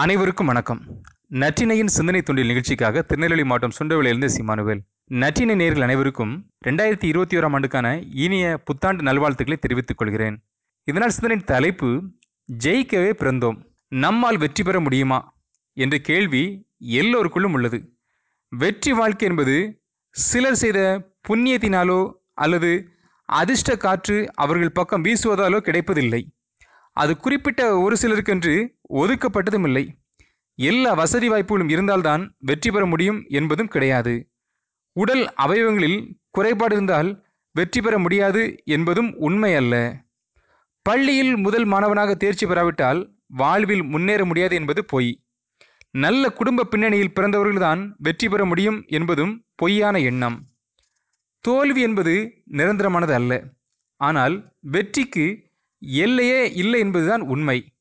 அனைவருக்கும் வணக்கம். நற்றினையின் சிந்தனை தொண்டில் நிகழ்ச்சிக்காக திருநெல்வேலி மாவட்டம் சுண்டவளியிலிருந்து சிமானுவேல். நற்றினை நேர்கள் அனைவருக்கும் ரெண்டாயிரத்தி இருபத்தி ஓராம் ஆண்டுக்கான இனிய புத்தாண்டு நல்வாழ்த்துக்களை தெரிவித்துக் கொள்கிறேன். இதனால் சிந்தனை தலைப்பு ஜெயிக்கவே பிறந்தோம் நம்மால் வெற்றி பெற முடியுமா? என்ற கேள்வி எல்லோருக்குள்ளும் உள்ளது. வெற்றி வாழ்க்கை என்பது சிலர் செய்த புண்ணியத்தினாலோ அல்லது அதிர்ஷ்ட காற்று அவர்கள் பக்கம் வீசுவதாலோ கிடைப்பதில்லை. அது குறிப்பிட்ட ஒரு சிலருக்கென்று ஒதுக்கப்பட்டதும் இல்லை. எல்லா வசதி வாய்ப்புகளும் இருந்தால்தான் வெற்றி பெற முடியும் என்பதும் கிடையாது. உடல் அவயவங்களில் குறைபாடு இருந்தால் வெற்றி பெற முடியாது என்பதும் உண்மை அல்ல. பள்ளியில் முதல் மாணவனாக தேர்ச்சி பெறாவிட்டால் வாழ்வில் முன்னேற முடியாது என்பது பொய். நல்ல குடும்ப பின்னணியில் பிறந்தவர்கள்தான் வெற்றி பெற முடியும் என்பதும் பொய்யான எண்ணம். தோல்வி என்பது நிரந்தரமானது அல்ல. ஆனால் வெற்றிக்கு எல்லையே இல்லை என்பதுதான் உண்மை.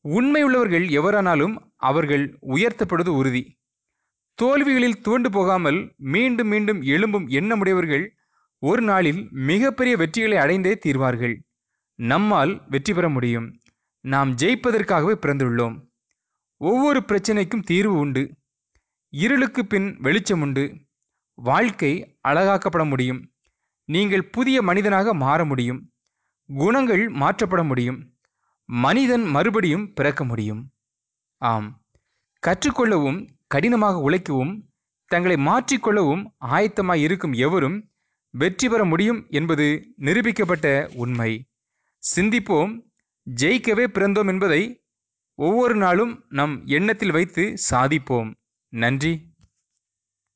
உண்மை உள்ளவர்கள் எவரானாலும் அவர்கள் உயர்த்தப்படுவது உறுதி. தோல்விகளில் துவண்டு போகாமல் மீண்டும் மீண்டும் எழும்பும் எண்ணமுடையவர்கள் ஒரு நாளில் மிகப்பெரிய வெற்றிகளை அடைந்தே தீர்வார்கள். நம்மால் வெற்றி பெற முடியும். நாம் ஜெயிப்பதற்காகவே பிறந்துள்ளோம். ஒவ்வொரு பிரச்சனைக்கும் தீர்வு உண்டு. இருளுக்கு பின் வெளிச்சம் உண்டு. வாழ்க்கை அழகாக்கப்பட முடியும். நீங்கள் புதிய மனிதனாக மாற முடியும். குணங்கள் மாற்றப்பட முடியும். மனிதன் மறுபடியும் பிறக்க முடியும். ஆம். கற்றுக்கொள்ளவும் கடினமாக உழைக்கவும் தங்களை மாற்றிக்கொள்ளவும் ஆயத்தமாய் இருக்கும் எவரும் வெற்றி பெற முடியும் என்பது நிரூபிக்கப்பட்ட உண்மை. சிந்திப்போம் ஜெயிக்கவே பிறந்தோம் என்பதை ஒவ்வொரு நாளும் நம் எண்ணத்தில் வைத்து சாதிப்போம். நன்றி.